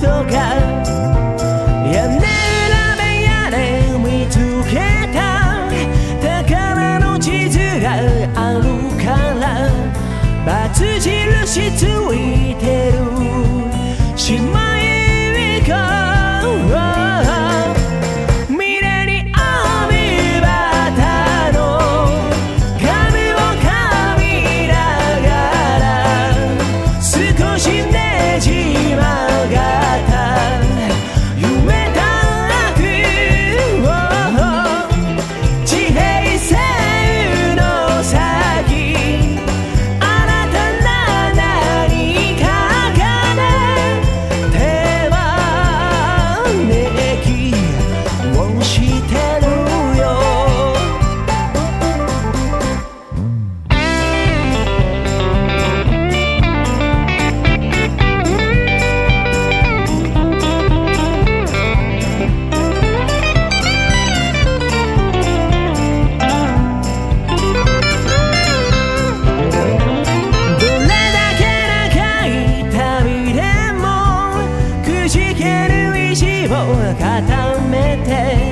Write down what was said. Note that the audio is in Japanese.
多看固めて